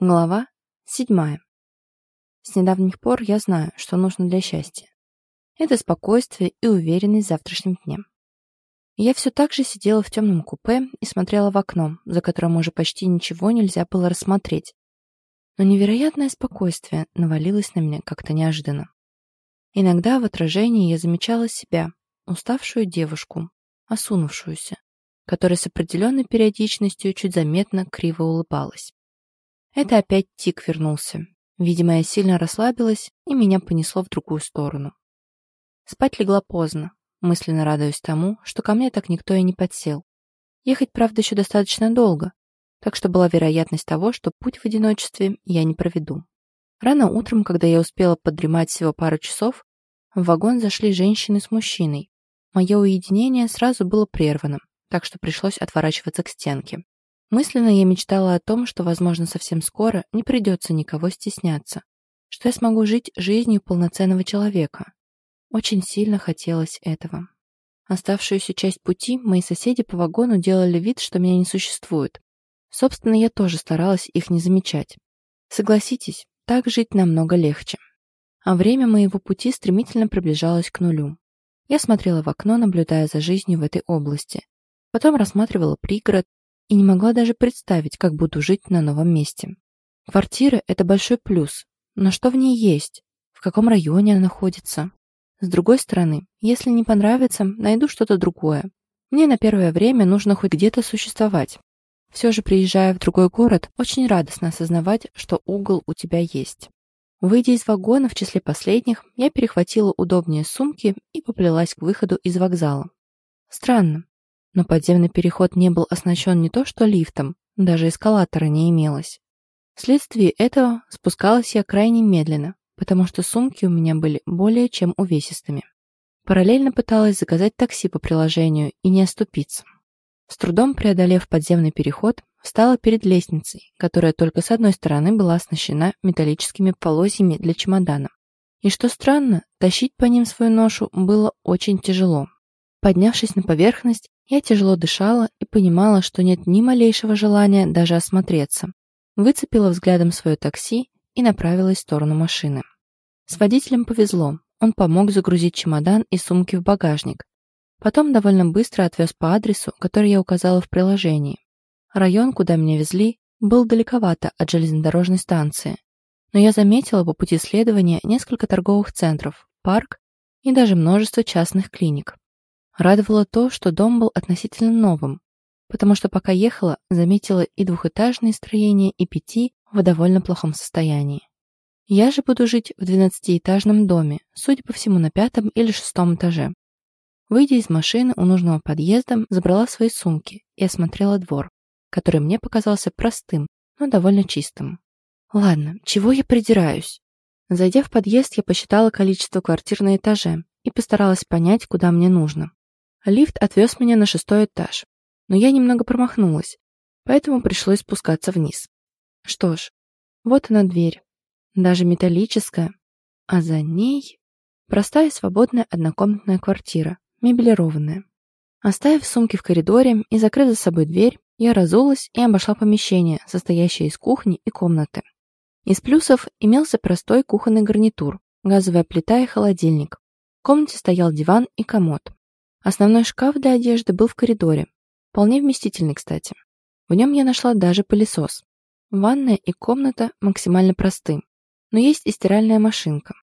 Глава седьмая. С недавних пор я знаю, что нужно для счастья. Это спокойствие и уверенность в завтрашнем дне. Я все так же сидела в темном купе и смотрела в окно, за которым уже почти ничего нельзя было рассмотреть. Но невероятное спокойствие навалилось на меня как-то неожиданно. Иногда в отражении я замечала себя, уставшую девушку, осунувшуюся, которая с определенной периодичностью чуть заметно криво улыбалась. Это опять тик вернулся. Видимо, я сильно расслабилась, и меня понесло в другую сторону. Спать легла поздно, мысленно радуясь тому, что ко мне так никто и не подсел. Ехать, правда, еще достаточно долго, так что была вероятность того, что путь в одиночестве я не проведу. Рано утром, когда я успела подремать всего пару часов, в вагон зашли женщины с мужчиной. Мое уединение сразу было прервано, так что пришлось отворачиваться к стенке. Мысленно я мечтала о том, что, возможно, совсем скоро не придется никого стесняться, что я смогу жить жизнью полноценного человека. Очень сильно хотелось этого. Оставшуюся часть пути мои соседи по вагону делали вид, что меня не существует. Собственно, я тоже старалась их не замечать. Согласитесь, так жить намного легче. А время моего пути стремительно приближалось к нулю. Я смотрела в окно, наблюдая за жизнью в этой области. Потом рассматривала пригород, и не могла даже представить, как буду жить на новом месте. Квартира – это большой плюс, но что в ней есть? В каком районе она находится? С другой стороны, если не понравится, найду что-то другое. Мне на первое время нужно хоть где-то существовать. Все же, приезжая в другой город, очень радостно осознавать, что угол у тебя есть. Выйдя из вагона в числе последних, я перехватила удобнее сумки и поплелась к выходу из вокзала. Странно, но подземный переход не был оснащен не то что лифтом, даже эскалатора не имелось. Вследствие этого спускалась я крайне медленно, потому что сумки у меня были более чем увесистыми. Параллельно пыталась заказать такси по приложению и не оступиться. С трудом преодолев подземный переход, встала перед лестницей, которая только с одной стороны была оснащена металлическими полозьями для чемодана. И что странно, тащить по ним свою ношу было очень тяжело. Поднявшись на поверхность, я тяжело дышала и понимала, что нет ни малейшего желания даже осмотреться. Выцепила взглядом свое такси и направилась в сторону машины. С водителем повезло. Он помог загрузить чемодан и сумки в багажник. Потом довольно быстро отвез по адресу, который я указала в приложении. Район, куда меня везли, был далековато от железнодорожной станции. Но я заметила по пути следования несколько торговых центров, парк и даже множество частных клиник. Радовало то, что дом был относительно новым, потому что пока ехала, заметила и двухэтажные строения, и пяти в довольно плохом состоянии. Я же буду жить в двенадцатиэтажном доме, судя по всему, на пятом или шестом этаже. Выйдя из машины у нужного подъезда, забрала свои сумки и осмотрела двор, который мне показался простым, но довольно чистым. Ладно, чего я придираюсь? Зайдя в подъезд, я посчитала количество квартир на этаже и постаралась понять, куда мне нужно. Лифт отвез меня на шестой этаж, но я немного промахнулась, поэтому пришлось спускаться вниз. Что ж, вот она дверь, даже металлическая, а за ней простая свободная однокомнатная квартира, меблированная. Оставив сумки в коридоре и закрыв за собой дверь, я разулась и обошла помещение, состоящее из кухни и комнаты. Из плюсов имелся простой кухонный гарнитур, газовая плита и холодильник. В комнате стоял диван и комод. Основной шкаф для одежды был в коридоре. Вполне вместительный, кстати. В нем я нашла даже пылесос. Ванная и комната максимально просты. Но есть и стиральная машинка.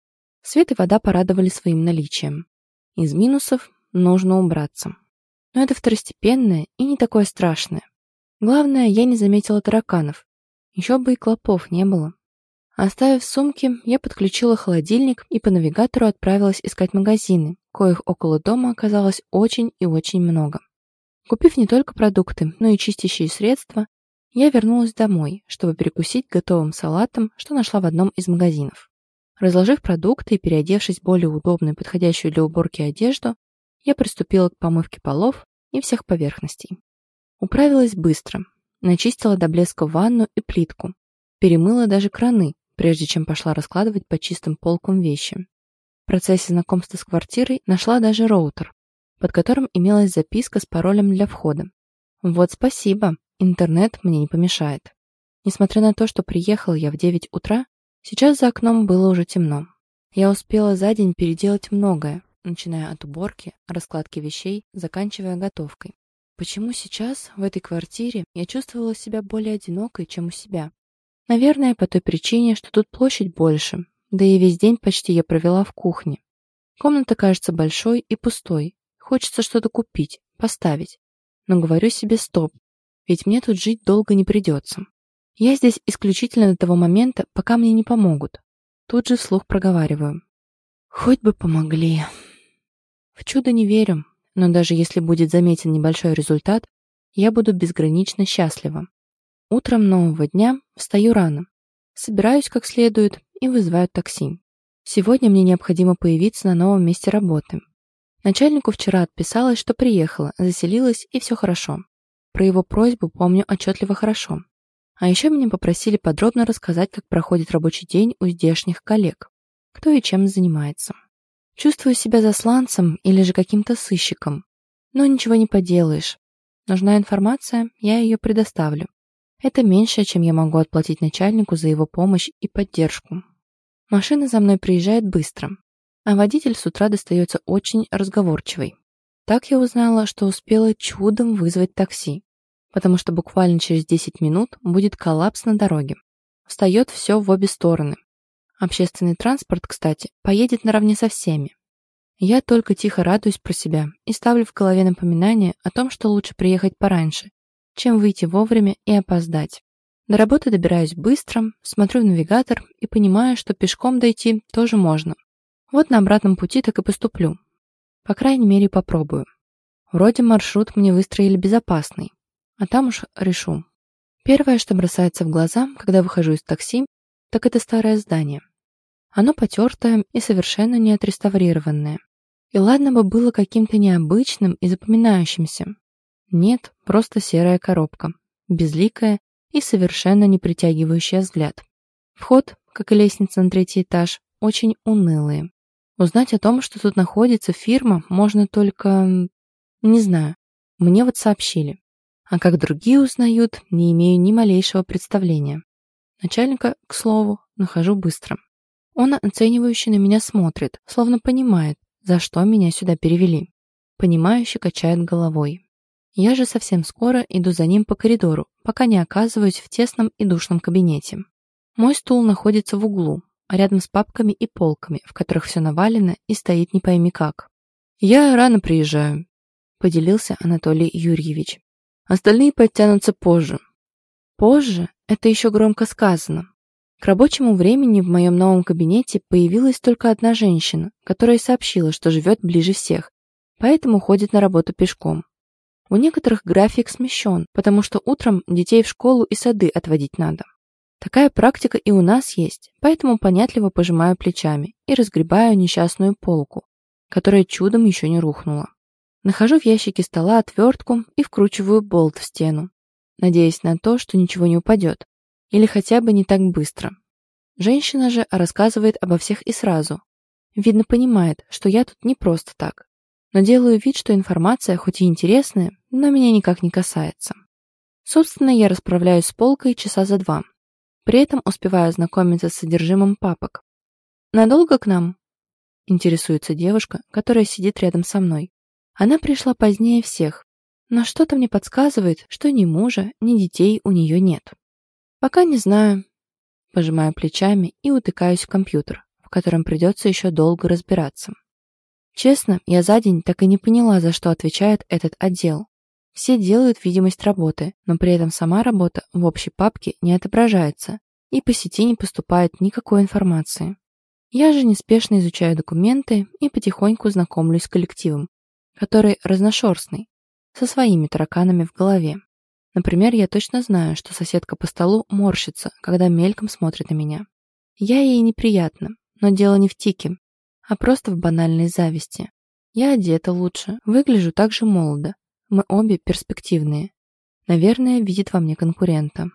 Свет и вода порадовали своим наличием. Из минусов нужно убраться. Но это второстепенное и не такое страшное. Главное, я не заметила тараканов. Еще бы и клопов не было. Оставив сумки, я подключила холодильник и по навигатору отправилась искать магазины, коих около дома оказалось очень и очень много. Купив не только продукты, но и чистящие средства, я вернулась домой, чтобы перекусить готовым салатом, что нашла в одном из магазинов. Разложив продукты и переодевшись более удобную подходящую для уборки одежду, я приступила к помывке полов и всех поверхностей. Управилась быстро, начистила до блеска ванну и плитку, перемыла даже краны, прежде чем пошла раскладывать по чистым полкам вещи. В процессе знакомства с квартирой нашла даже роутер, под которым имелась записка с паролем для входа. Вот спасибо, интернет мне не помешает. Несмотря на то, что приехала я в 9 утра, сейчас за окном было уже темно. Я успела за день переделать многое, начиная от уборки, раскладки вещей, заканчивая готовкой. Почему сейчас, в этой квартире, я чувствовала себя более одинокой, чем у себя? Наверное, по той причине, что тут площадь больше, да и весь день почти я провела в кухне. Комната кажется большой и пустой. Хочется что-то купить, поставить. Но говорю себе стоп, ведь мне тут жить долго не придется. Я здесь исключительно до того момента, пока мне не помогут. Тут же вслух проговариваю. Хоть бы помогли. В чудо не верю, но даже если будет заметен небольшой результат, я буду безгранично счастлива. Утром нового дня встаю рано, собираюсь как следует и вызываю такси. Сегодня мне необходимо появиться на новом месте работы. Начальнику вчера отписалась, что приехала, заселилась и все хорошо. Про его просьбу помню отчетливо хорошо. А еще меня попросили подробно рассказать, как проходит рабочий день у здешних коллег, кто и чем занимается. Чувствую себя засланцем или же каким-то сыщиком. Но ничего не поделаешь. Нужна информация, я ее предоставлю. Это меньше, чем я могу отплатить начальнику за его помощь и поддержку. Машина за мной приезжает быстро, а водитель с утра достается очень разговорчивый. Так я узнала, что успела чудом вызвать такси потому что буквально через 10 минут будет коллапс на дороге. Встает все в обе стороны. Общественный транспорт, кстати, поедет наравне со всеми. Я только тихо радуюсь про себя и ставлю в голове напоминание о том, что лучше приехать пораньше, чем выйти вовремя и опоздать. До работы добираюсь быстро, смотрю в навигатор и понимаю, что пешком дойти тоже можно. Вот на обратном пути так и поступлю. По крайней мере, попробую. Вроде маршрут мне выстроили безопасный, а там уж решу. Первое, что бросается в глаза, когда выхожу из такси, так это старое здание. Оно потертое и совершенно не отреставрированное. И ладно бы было каким-то необычным и запоминающимся. Нет, просто серая коробка, безликая и совершенно не притягивающая взгляд. Вход, как и лестница на третий этаж, очень унылые. Узнать о том, что тут находится фирма, можно только... Не знаю. Мне вот сообщили. А как другие узнают, не имею ни малейшего представления. Начальника, к слову, нахожу быстро. Он оценивающе на меня смотрит, словно понимает, за что меня сюда перевели. Понимающе качает головой. Я же совсем скоро иду за ним по коридору, пока не оказываюсь в тесном и душном кабинете. Мой стул находится в углу, рядом с папками и полками, в которых все навалено и стоит не пойми как. «Я рано приезжаю», — поделился Анатолий Юрьевич. Остальные подтянутся позже. Позже — это еще громко сказано. К рабочему времени в моем новом кабинете появилась только одна женщина, которая сообщила, что живет ближе всех, поэтому ходит на работу пешком. У некоторых график смещен, потому что утром детей в школу и сады отводить надо. Такая практика и у нас есть, поэтому понятливо пожимаю плечами и разгребаю несчастную полку, которая чудом еще не рухнула. Нахожу в ящике стола отвертку и вкручиваю болт в стену, надеясь на то, что ничего не упадет, или хотя бы не так быстро. Женщина же рассказывает обо всех и сразу. Видно, понимает, что я тут не просто так. Но делаю вид, что информация хоть и интересная, но меня никак не касается. Собственно, я расправляюсь с полкой часа за два. При этом успеваю ознакомиться с содержимым папок. «Надолго к нам?» — интересуется девушка, которая сидит рядом со мной. Она пришла позднее всех, но что-то мне подсказывает, что ни мужа, ни детей у нее нет. Пока не знаю. Пожимаю плечами и утыкаюсь в компьютер, в котором придется еще долго разбираться. Честно, я за день так и не поняла, за что отвечает этот отдел. Все делают видимость работы, но при этом сама работа в общей папке не отображается, и по сети не поступает никакой информации. Я же неспешно изучаю документы и потихоньку знакомлюсь с коллективом, который разношерстный, со своими тараканами в голове. Например, я точно знаю, что соседка по столу морщится, когда мельком смотрит на меня. Я ей неприятна, но дело не в тике, а просто в банальной зависти. Я одета лучше, выгляжу так же молодо. Мы обе перспективные. Наверное, видит во мне конкурента.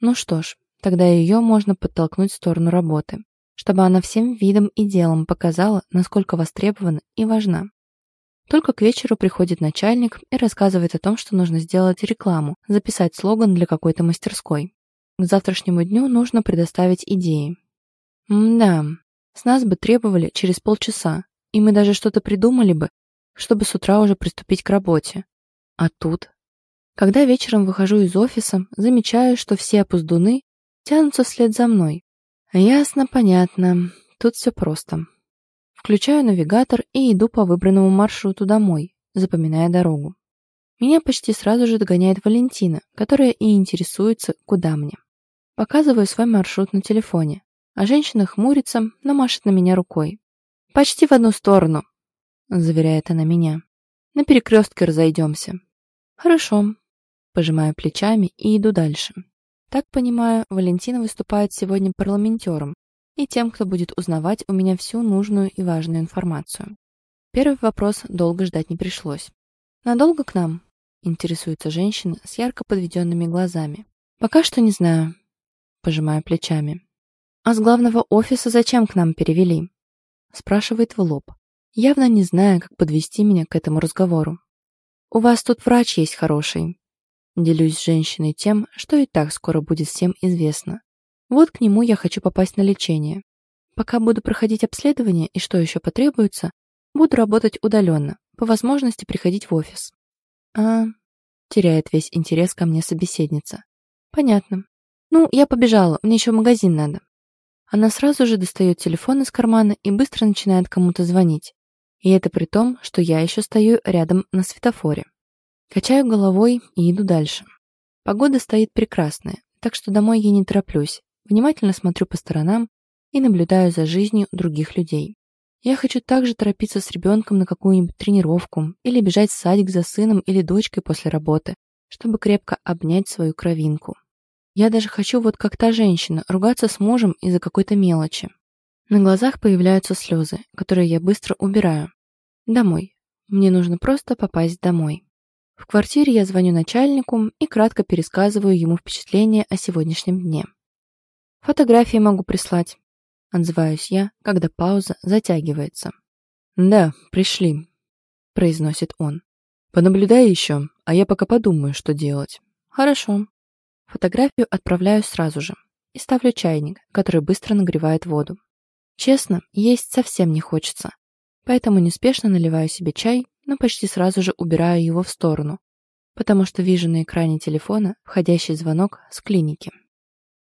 Ну что ж, тогда ее можно подтолкнуть в сторону работы, чтобы она всем видом и делом показала, насколько востребована и важна. Только к вечеру приходит начальник и рассказывает о том, что нужно сделать рекламу, записать слоган для какой-то мастерской. к завтрашнему дню нужно предоставить идеи. М-да, с нас бы требовали через полчаса, и мы даже что-то придумали бы, чтобы с утра уже приступить к работе. А тут? Когда вечером выхожу из офиса, замечаю, что все опуздуны тянутся вслед за мной. Ясно, понятно. Тут все просто. Включаю навигатор и иду по выбранному маршруту домой, запоминая дорогу. Меня почти сразу же догоняет Валентина, которая и интересуется, куда мне. Показываю свой маршрут на телефоне, а женщина хмурится, но машет на меня рукой. «Почти в одну сторону», — заверяет она меня. «На перекрестке разойдемся». «Хорошо», — пожимаю плечами и иду дальше. Так понимаю, Валентина выступает сегодня парламентером и тем, кто будет узнавать у меня всю нужную и важную информацию. Первый вопрос долго ждать не пришлось. «Надолго к нам?» — интересуется женщина с ярко подведенными глазами. «Пока что не знаю», — пожимаю плечами. «А с главного офиса зачем к нам перевели?» — спрашивает в лоб, явно не зная, как подвести меня к этому разговору. «У вас тут врач есть хороший», Делюсь с женщиной тем, что и так скоро будет всем известно. Вот к нему я хочу попасть на лечение. Пока буду проходить обследование и что еще потребуется, буду работать удаленно, по возможности приходить в офис. А... Теряет весь интерес ко мне собеседница. Понятно. Ну, я побежала, мне еще в магазин надо. Она сразу же достает телефон из кармана и быстро начинает кому-то звонить. И это при том, что я еще стою рядом на светофоре. Качаю головой и иду дальше. Погода стоит прекрасная, так что домой я не тороплюсь. Внимательно смотрю по сторонам и наблюдаю за жизнью других людей. Я хочу также торопиться с ребенком на какую-нибудь тренировку или бежать в садик за сыном или дочкой после работы, чтобы крепко обнять свою кровинку. Я даже хочу вот как та женщина ругаться с мужем из-за какой-то мелочи. На глазах появляются слезы, которые я быстро убираю. Домой. Мне нужно просто попасть домой. В квартире я звоню начальнику и кратко пересказываю ему впечатления о сегодняшнем дне. Фотографии могу прислать. Отзываюсь я, когда пауза затягивается. «Да, пришли», — произносит он. «Понаблюдай еще, а я пока подумаю, что делать». «Хорошо». Фотографию отправляю сразу же и ставлю чайник, который быстро нагревает воду. Честно, есть совсем не хочется, поэтому неспешно наливаю себе чай но почти сразу же убираю его в сторону, потому что вижу на экране телефона входящий звонок с клиники.